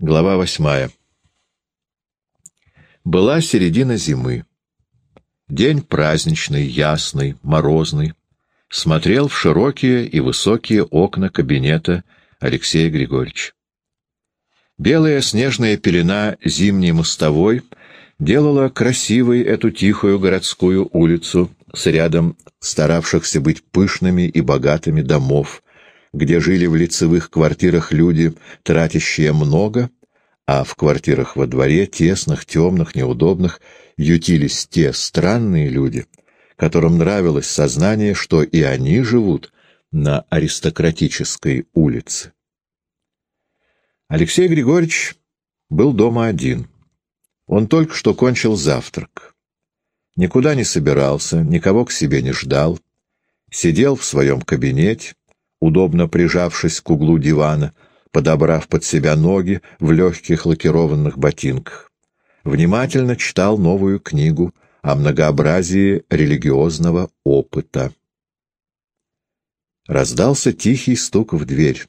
Глава восьмая. Была середина зимы. День праздничный, ясный, морозный. Смотрел в широкие и высокие окна кабинета Алексея Григорьевича. Белая снежная пелена зимней мостовой делала красивой эту тихую городскую улицу с рядом старавшихся быть пышными и богатыми домов, где жили в лицевых квартирах люди, тратящие много, а в квартирах во дворе, тесных, темных, неудобных, ютились те странные люди, которым нравилось сознание, что и они живут на аристократической улице. Алексей Григорьевич был дома один. Он только что кончил завтрак. Никуда не собирался, никого к себе не ждал. Сидел в своем кабинете, удобно прижавшись к углу дивана, подобрав под себя ноги в легких лакированных ботинках. Внимательно читал новую книгу о многообразии религиозного опыта. Раздался тихий стук в дверь.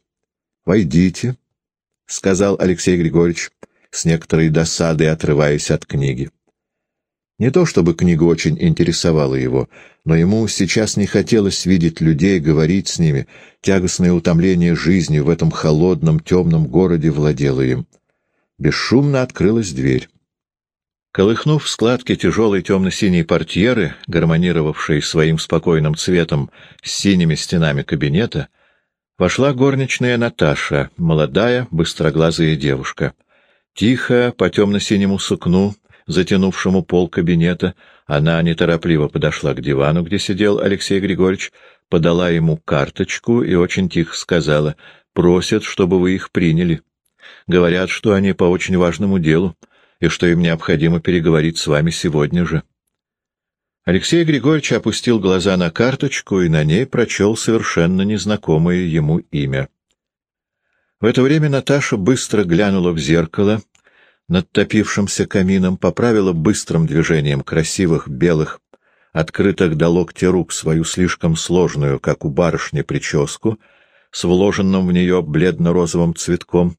«Войдите», — сказал Алексей Григорьевич, с некоторой досадой отрываясь от книги. Не то чтобы книга очень интересовала его, но ему сейчас не хотелось видеть людей, говорить с ними. Тягостное утомление жизни в этом холодном, темном городе владело им. Бесшумно открылась дверь. Колыхнув складки тяжелой темно-синей портьеры, гармонировавшей своим спокойным цветом с синими стенами кабинета, вошла горничная Наташа, молодая, быстроглазая девушка. Тихо, по темно-синему сукну, затянувшему пол кабинета, она неторопливо подошла к дивану, где сидел Алексей Григорьевич, подала ему карточку и очень тихо сказала, «Просят, чтобы вы их приняли. Говорят, что они по очень важному делу, и что им необходимо переговорить с вами сегодня же». Алексей Григорьевич опустил глаза на карточку и на ней прочел совершенно незнакомое ему имя. В это время Наташа быстро глянула в зеркало над топившимся камином, поправила быстрым движением красивых белых, открытых до локтя рук свою слишком сложную, как у барышни, прическу с вложенным в нее бледно-розовым цветком,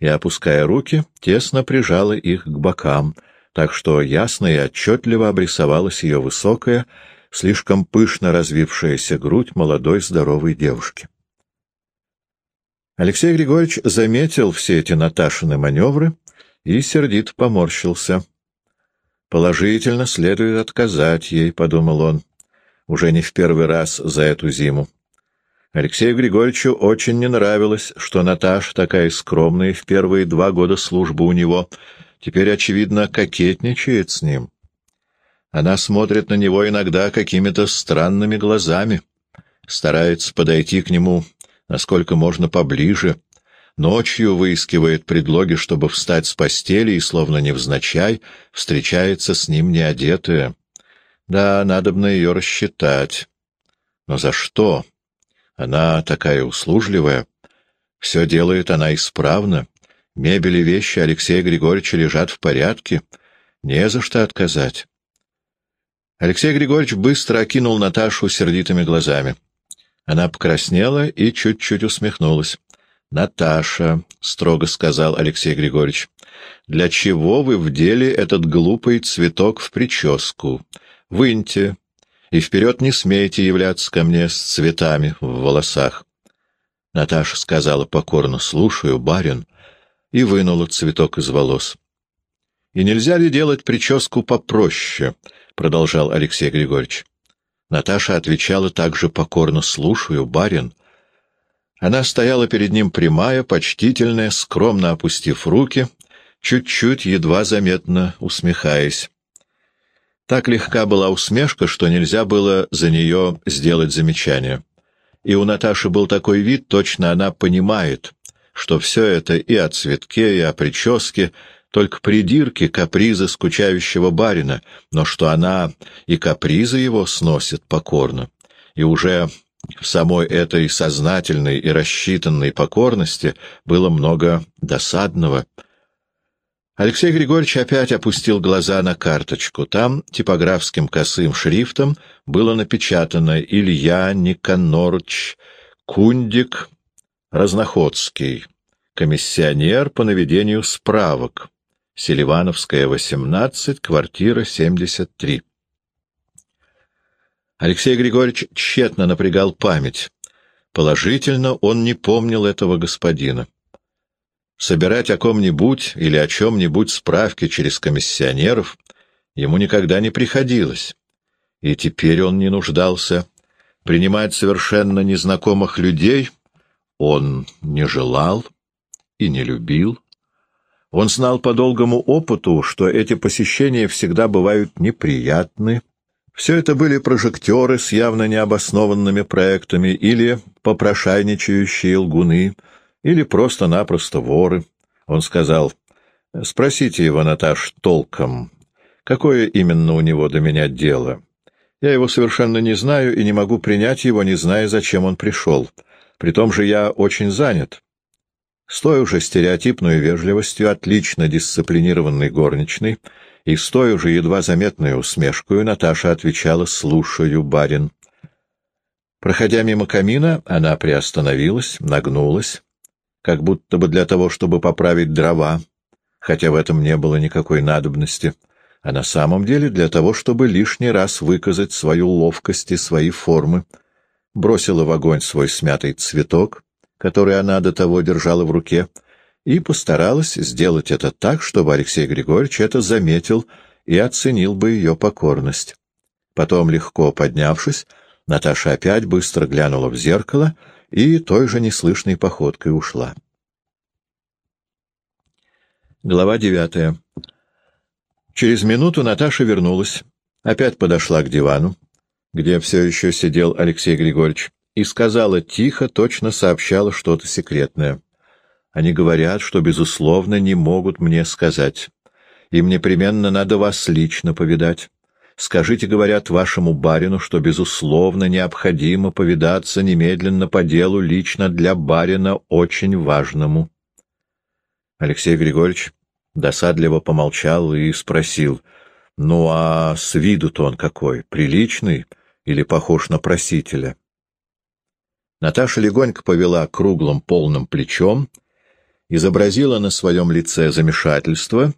и, опуская руки, тесно прижала их к бокам, так что ясно и отчетливо обрисовалась ее высокая, слишком пышно развившаяся грудь молодой здоровой девушки. Алексей Григорьевич заметил все эти Наташины маневры и сердито поморщился. «Положительно следует отказать ей», — подумал он, уже не в первый раз за эту зиму. Алексею Григорьевичу очень не нравилось, что Наташа, такая скромная в первые два года службы у него, теперь, очевидно, кокетничает с ним. Она смотрит на него иногда какими-то странными глазами, старается подойти к нему насколько можно поближе, Ночью выискивает предлоги, чтобы встать с постели, и, словно невзначай, встречается с ним неодетая. Да, надо бы на ее рассчитать. Но за что? Она такая услужливая. Все делает она исправно. Мебель и вещи Алексея Григорьевича лежат в порядке. Не за что отказать. Алексей Григорьевич быстро окинул Наташу сердитыми глазами. Она покраснела и чуть-чуть усмехнулась. «Наташа», — строго сказал Алексей Григорьевич, — «для чего вы вдели этот глупый цветок в прическу? Выньте, и вперед не смейте являться ко мне с цветами в волосах». Наташа сказала покорно «слушаю, барин», и вынула цветок из волос. «И нельзя ли делать прическу попроще?» — продолжал Алексей Григорьевич. Наташа отвечала также покорно «слушаю, барин», она стояла перед ним прямая, почтительная, скромно опустив руки, чуть-чуть, едва заметно усмехаясь. Так легка была усмешка, что нельзя было за нее сделать замечание. И у Наташи был такой вид, точно она понимает, что все это и о цветке, и о прическе, только придирки, капризы скучающего барина, но что она и капризы его сносит покорно, и уже в самой этой сознательной и рассчитанной покорности было много досадного. Алексей Григорьевич опять опустил глаза на карточку. Там типографским косым шрифтом было напечатано «Илья Никонорч Кундик Разноходский, комиссионер по наведению справок. Селивановская, 18, квартира 73. Алексей Григорьевич тщетно напрягал память. Положительно он не помнил этого господина. Собирать о ком-нибудь или о чем-нибудь справки через комиссионеров ему никогда не приходилось. И теперь он не нуждался. Принимать совершенно незнакомых людей он не желал и не любил. Он знал по долгому опыту, что эти посещения всегда бывают неприятны. Все это были прожектеры с явно необоснованными проектами или попрошайничающие лгуны, или просто-напросто воры. Он сказал, «Спросите его, Наташ, толком, какое именно у него до меня дело? Я его совершенно не знаю и не могу принять его, не зная, зачем он пришел. При том же я очень занят». С той уже стереотипной вежливостью отлично дисциплинированной горничной и с той уже едва заметной усмешкой Наташа отвечала «Слушаю, барин». Проходя мимо камина, она приостановилась, нагнулась, как будто бы для того, чтобы поправить дрова, хотя в этом не было никакой надобности, а на самом деле для того, чтобы лишний раз выказать свою ловкость и свои формы, бросила в огонь свой смятый цветок, который она до того держала в руке, и постаралась сделать это так, чтобы Алексей Григорьевич это заметил и оценил бы ее покорность. Потом, легко поднявшись, Наташа опять быстро глянула в зеркало — и той же неслышной походкой ушла. Глава девятая. Через минуту Наташа вернулась, опять подошла к дивану, где все еще сидел Алексей Григорьевич, и сказала тихо, точно сообщала что-то секретное. Они говорят, что, безусловно, не могут мне сказать. Им непременно надо вас лично повидать. Скажите, говорят, вашему барину, что, безусловно, необходимо повидаться немедленно по делу лично для барина очень важному. Алексей Григорьевич досадливо помолчал и спросил, ну а с виду-то он какой, приличный или похож на просителя? Наташа легонько повела круглым полным плечом, изобразила на своем лице замешательство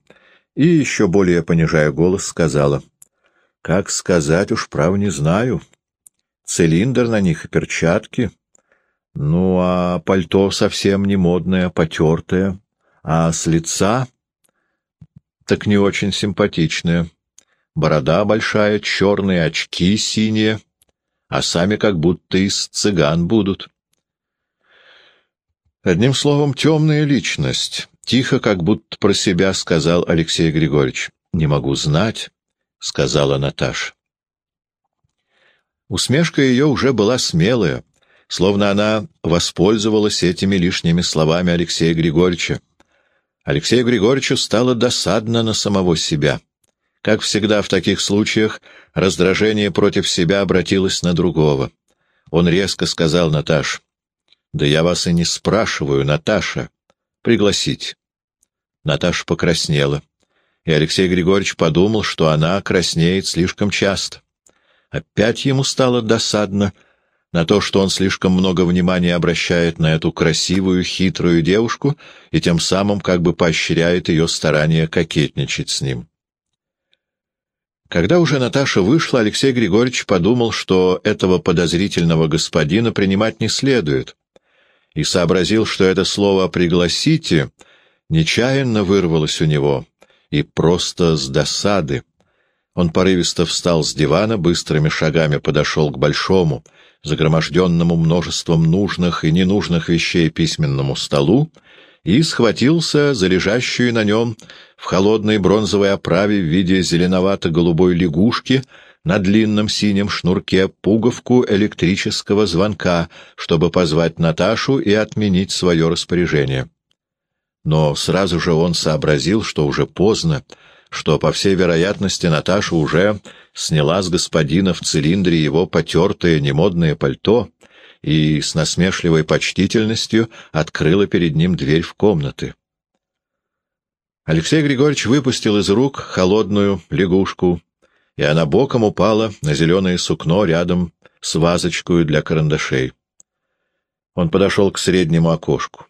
и, еще более понижая голос, сказала — как сказать, уж прав не знаю. Цилиндр на них и перчатки. Ну, а пальто совсем не модное, потертое. А с лица так не очень симпатичное. Борода большая, черные очки синие, а сами как будто из цыган будут. Одним словом, темная личность. Тихо, как будто про себя сказал Алексей Григорьевич. Не могу знать. — сказала Наташа. Усмешка ее уже была смелая, словно она воспользовалась этими лишними словами Алексея Григорьевича. Алексею Григорьевичу стало досадно на самого себя. Как всегда в таких случаях, раздражение против себя обратилось на другого. Он резко сказал Наташе, «Да я вас и не спрашиваю, Наташа. Пригласить». Наташа покраснела и Алексей Григорьевич подумал, что она краснеет слишком часто. Опять ему стало досадно на то, что он слишком много внимания обращает на эту красивую, хитрую девушку и тем самым как бы поощряет ее старание кокетничать с ним. Когда уже Наташа вышла, Алексей Григорьевич подумал, что этого подозрительного господина принимать не следует, и сообразил, что это слово «пригласите» нечаянно вырвалось у него — и просто с досады. Он порывисто встал с дивана, быстрыми шагами подошел к большому, загроможденному множеством нужных и ненужных вещей письменному столу и схватился за лежащую на нем в холодной бронзовой оправе в виде зеленовато-голубой лягушки на длинном синем шнурке пуговку электрического звонка, чтобы позвать Наташу и отменить свое распоряжение но сразу же он сообразил, что уже поздно, что, по всей вероятности, Наташа уже сняла с господина в цилиндре его потертое немодное пальто и с насмешливой почтительностью открыла перед ним дверь в комнаты. Алексей Григорьевич выпустил из рук холодную лягушку, и она боком упала на зеленое сукно рядом с вазочкой для карандашей. Он подошел к среднему окошку.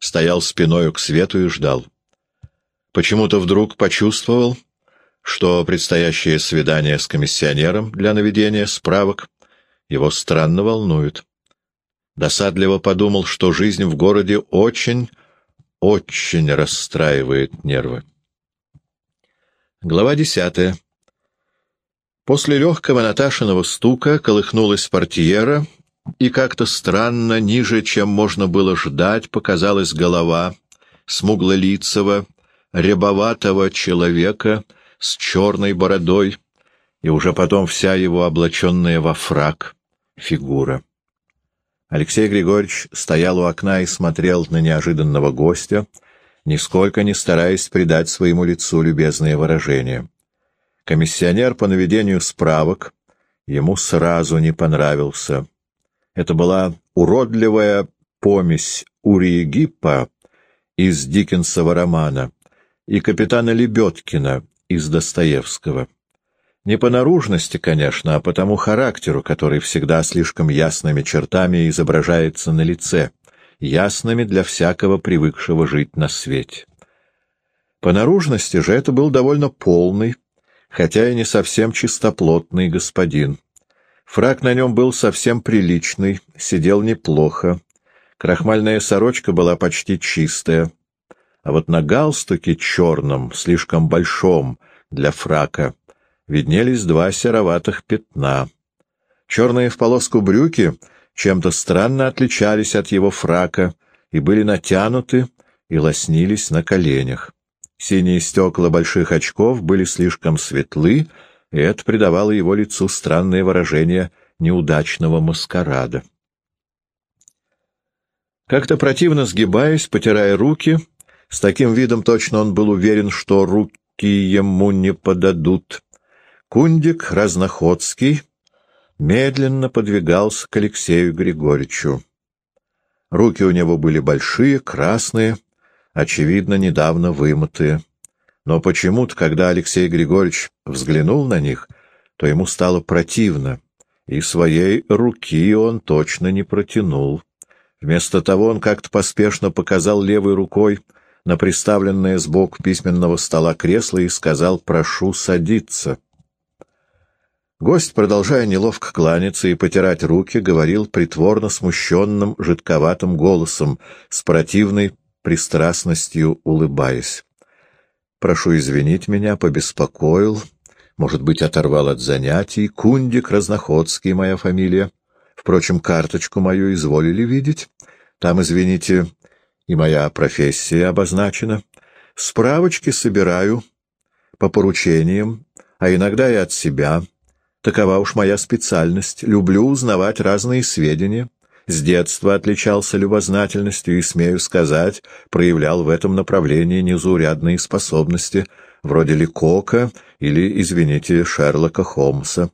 стоял спиною к свету и ждал. Почему-то вдруг почувствовал, что предстоящее свидание с комиссионером для наведения справок его странно волнует. Досадливо подумал, что жизнь в городе очень, очень расстраивает нервы. Глава десятая. После легкого Наташиного стука колыхнулась портьера, и как-то странно, ниже, чем можно было ждать, показалась голова смуглолицего, рябоватого человека с черной бородой, и уже потом вся его облаченная во фраг фигура. Алексей Григорьевич стоял у окна и смотрел на неожиданного гостя, нисколько не стараясь придать своему лицу любезное выражение. Комиссионер по наведению справок ему сразу не понравился. Это была уродливая помесь Урии Гиппа из Диккенсова романа и капитана Лебедкина из Достоевского. Не по наружности, конечно, а по тому характеру, который всегда слишком ясными чертами изображается на лице, ясными для всякого привыкшего жить на свете. По наружности же это был довольно полный, хотя и не совсем чистоплотный господин. Фрак на нем был совсем приличный, сидел неплохо, крахмальная сорочка была почти чистая, а вот на галстуке черном, слишком большом для фрака, виднелись два сероватых пятна. Черные в полоску брюки чем-то странно отличались от его фрака и были натянуты и лоснились на коленях. Синие стекла больших очков были слишком светлы, и это придавало его лицу странное выражение неудачного маскарада. Как-то противно сгибаясь, потирая руки, с таким видом точно он был уверен, что руки ему не подадут, Кундик Разноходский медленно подвигался к Алексею Григорьевичу. Руки у него были большие, красные, очевидно, недавно вымытые. Но почему-то, когда Алексей Григорьевич взглянул на них, то ему стало противно, и своей руки он точно не протянул. Вместо того он как-то поспешно показал левой рукой на приставленное сбоку письменного стола кресло и сказал «прошу садиться». Гость, продолжая неловко кланяться и потирать руки, говорил притворно смущенным, жидковатым голосом, с противной пристрастностью улыбаясь. «Прошу извинить меня, побеспокоил, может быть, оторвал от занятий. Кундик Разноходский моя фамилия. Впрочем, карточку мою изволили видеть. Там, извините, и моя профессия обозначена. Справочки собираю по поручениям, а иногда и от себя». Такова уж моя специальность. Люблю узнавать разные сведения. С детства отличался любознательностью и, смею сказать, проявлял в этом направлении незаурядные способности, вроде Ликока или, извините, Шерлока Холмса.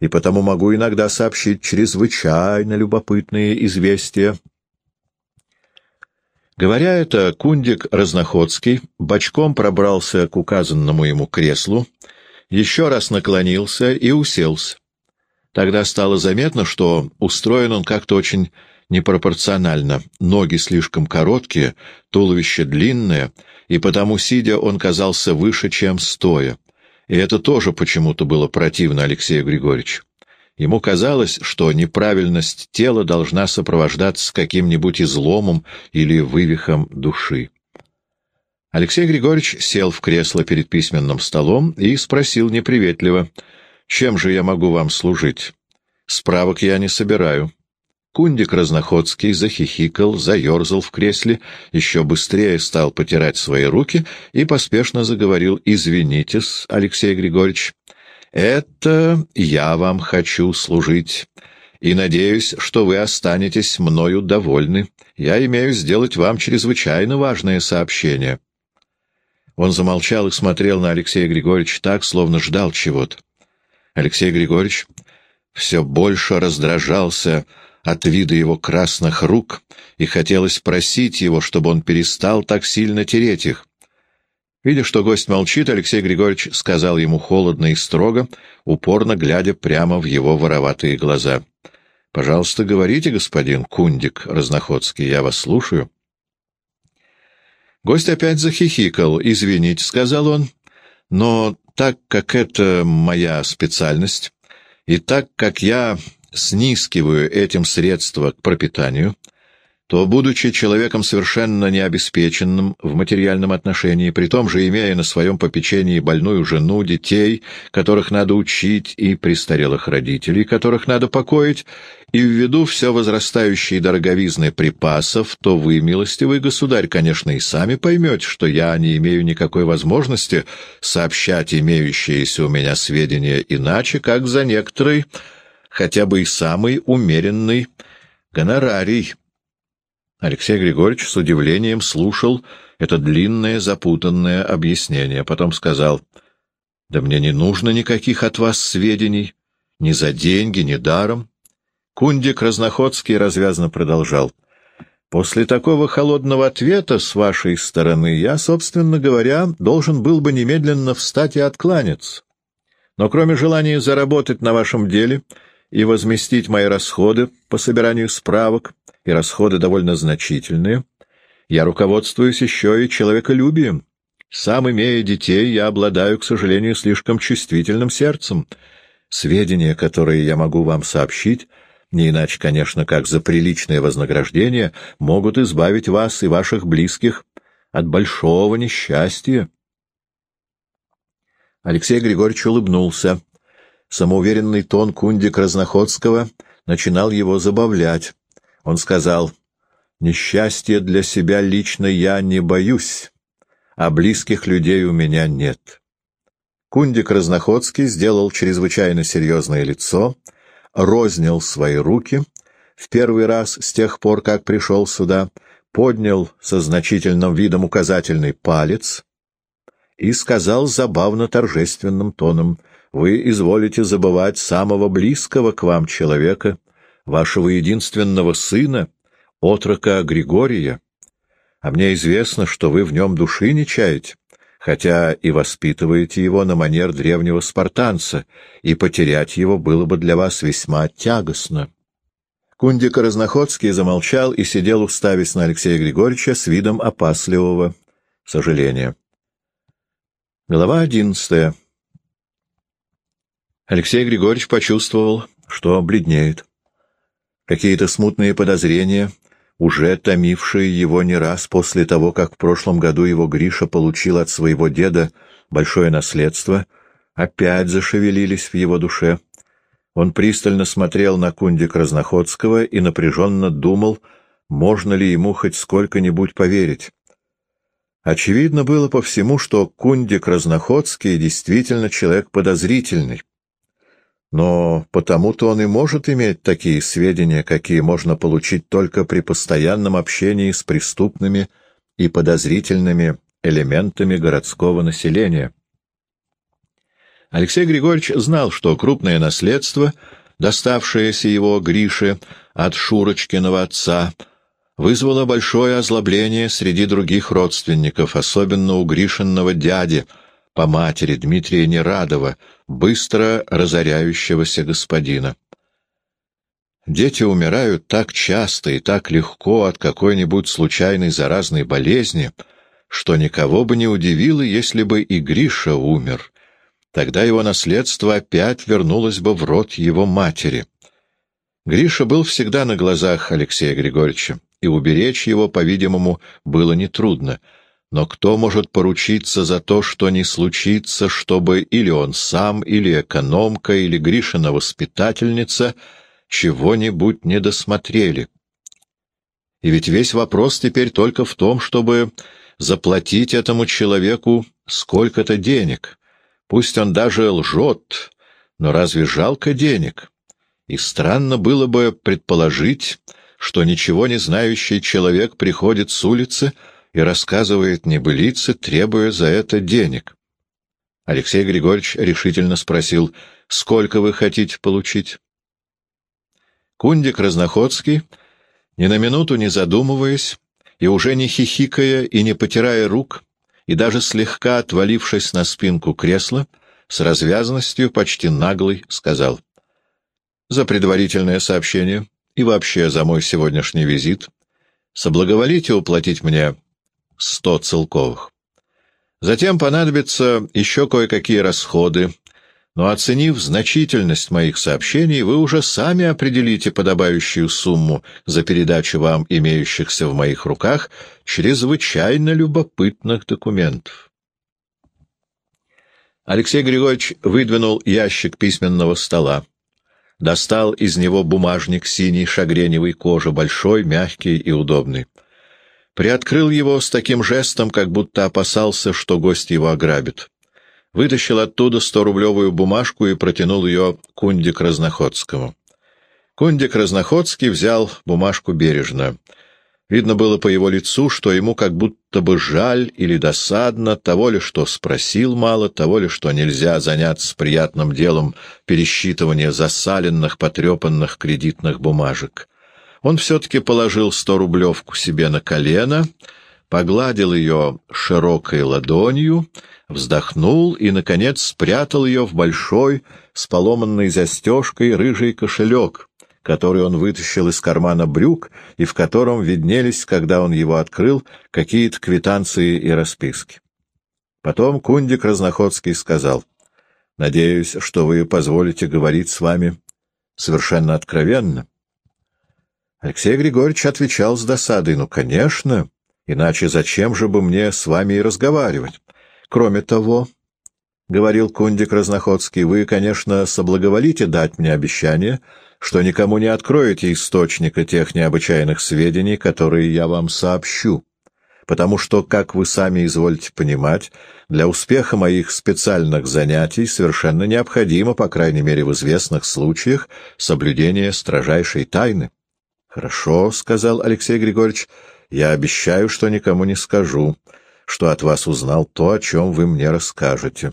И потому могу иногда сообщить чрезвычайно любопытные известия. Говоря это, Кундик Разноходский бочком пробрался к указанному ему креслу, еще раз наклонился и уселся. Тогда стало заметно, что устроен он как-то очень непропорционально. Ноги слишком короткие, туловище длинное, и потому, сидя, он казался выше, чем стоя. И это тоже почему-то было противно Алексею Григорьевичу. Ему казалось, что неправильность тела должна сопровождаться каким-нибудь изломом или вывихом души. Алексей Григорьевич сел в кресло перед письменным столом и спросил неприветливо, «Чем же я могу вам служить? Справок я не собираю». Кундик Разноходский захихикал, заерзал в кресле, еще быстрее стал потирать свои руки и поспешно заговорил извините Алексей Григорьевич, это я вам хочу служить, и надеюсь, что вы останетесь мною довольны. Я имею сделать вам чрезвычайно важное сообщение». Он замолчал и смотрел на Алексея Григорьевича так, словно ждал чего-то. Алексей Григорьевич все больше раздражался от вида его красных рук, и хотелось просить его, чтобы он перестал так сильно тереть их. Видя, что гость молчит, Алексей Григорьевич сказал ему холодно и строго, упорно глядя прямо в его вороватые глаза. — Пожалуйста, говорите, господин Кундик Разноходский, я вас слушаю. Гость опять захихикал. «Извините», — сказал он, — «но так как это моя специальность, и так как я снискиваю этим средства к пропитанию, то, будучи человеком совершенно необеспеченным в материальном отношении, при том же имея на своем попечении больную жену, детей, которых надо учить, и престарелых родителей, которых надо покоить, и ввиду все возрастающей дороговизны припасов, то вы, милостивый государь, конечно, и сами поймете, что я не имею никакой возможности сообщать имеющиеся у меня сведения иначе, как за некоторый, хотя бы и самый умеренный гонорарий, Алексей Григорьевич с удивлением слушал это длинное запутанное объяснение, потом сказал, «Да мне не нужно никаких от вас сведений, ни за деньги, ни даром». Кундик Разноходский развязно продолжал, «После такого холодного ответа с вашей стороны я, собственно говоря, должен был бы немедленно встать и откланяться. Но кроме желания заработать на вашем деле и возместить мои расходы по собиранию справок, и расходы довольно значительные, я руководствуюсь еще и человеколюбием. Сам, имея детей, я обладаю, к сожалению, слишком чувствительным сердцем. Сведения, которые я могу вам сообщить, не иначе, конечно, как за приличное вознаграждение, могут избавить вас и ваших близких от большого несчастья. Алексей Григорьевич улыбнулся. Самоуверенный тон Кундик Разноходского начинал его забавлять. Он сказал, «Несчастья для себя лично я не боюсь, а близких людей у меня нет». Кундик Разноходский сделал чрезвычайно серьезное лицо, рознил свои руки, в первый раз с тех пор, как пришел сюда, поднял со значительным видом указательный палец и сказал забавно торжественным тоном, «Вы изволите забывать самого близкого к вам человека, вашего единственного сына, отрока Григория, а мне известно, что вы в нем души не чаете, хотя и воспитываете его на манер древнего спартанца, и потерять его было бы для вас весьма тягостно». Кундик Разноходский замолчал и сидел, уставясь на Алексея Григорьевича с видом опасливого сожаления. Глава одиннадцатая. Алексей Григорьевич почувствовал, что бледнеет. Какие-то смутные подозрения, уже томившие его не раз после того, как в прошлом году его Гриша получил от своего деда большое наследство, опять зашевелились в его душе. Он пристально смотрел на кундик Разноходского и напряженно думал, можно ли ему хоть сколько-нибудь поверить. Очевидно было по всему, что кундик Разноходский действительно человек подозрительный, но потому-то он и может иметь такие сведения, какие можно получить только при постоянном общении с преступными и подозрительными элементами городского населения. Алексей Григорьевич знал, что крупное наследство, доставшееся его Грише от Шурочкиного отца, вызвало большое озлобление среди других родственников, особенно у Гришинного дяди — по матери Дмитрия Нерадова, быстро разоряющегося господина. Дети умирают так часто и так легко от какой-нибудь случайной заразной болезни, что никого бы не удивило, если бы и Гриша умер. Тогда его наследство опять вернулось бы в рот его матери. Гриша был всегда на глазах Алексея Григорьевича, и уберечь его, по-видимому, было нетрудно — но кто может поручиться за то, что не случится, чтобы или он сам, или экономка, или Гришина воспитательница чего-нибудь не досмотрели? И ведь весь вопрос теперь только в том, чтобы заплатить этому человеку сколько-то денег. Пусть он даже лжет, но разве жалко денег? И странно было бы предположить, что ничего не знающий человек приходит с улицы, и рассказывает небылицы, требуя за это денег. Алексей Григорьевич решительно спросил, сколько вы хотите получить? Кундик Разноходский, ни на минуту не задумываясь, и уже не хихикая и не потирая рук, и даже слегка отвалившись на спинку кресла, с развязанностью почти наглый сказал. «За предварительное сообщение и вообще за мой сегодняшний визит соблаговолите уплатить мне сто целковых. Затем понадобятся еще кое-какие расходы, но оценив значительность моих сообщений, вы уже сами определите подобающую сумму за передачу вам имеющихся в моих руках чрезвычайно любопытных документов. Алексей Григорьевич выдвинул ящик письменного стола. Достал из него бумажник синей шагреневой кожи, большой, мягкий и удобный. Приоткрыл его с таким жестом, как будто опасался, что гость его ограбит вытащил оттуда сто-рублевую бумажку и протянул ее Кундик Разноходскому. Кундик Разноходский взял бумажку бережно. Видно было по его лицу, что ему как будто бы жаль или досадно, того ли, что спросил мало, того ли, что нельзя заняться приятным делом пересчитывания засаленных, потрепанных кредитных бумажек. Он все-таки положил сто-рублевку себе на колено, погладил ее широкой ладонью — вздохнул и, наконец, спрятал ее в большой, с поломанной застежкой, рыжий кошелек, который он вытащил из кармана брюк и в котором виднелись, когда он его открыл, какие-то квитанции и расписки. Потом Кундик Разноходский сказал, «Надеюсь, что вы позволите говорить с вами совершенно откровенно». Алексей Григорьевич отвечал с досадой, «Ну, конечно, иначе зачем же бы мне с вами и разговаривать?» Кроме того, — говорил Кундик Разноходский, — вы, конечно, соблаговолите дать мне обещание, что никому не откроете источника тех необычайных сведений, которые я вам сообщу, потому что, как вы сами изволите понимать, для успеха моих специальных занятий совершенно необходимо, по крайней мере в известных случаях, соблюдение строжайшей тайны. — Хорошо, — сказал Алексей Григорьевич, — я обещаю, что никому не скажу что от вас узнал то, о чем вы мне расскажете.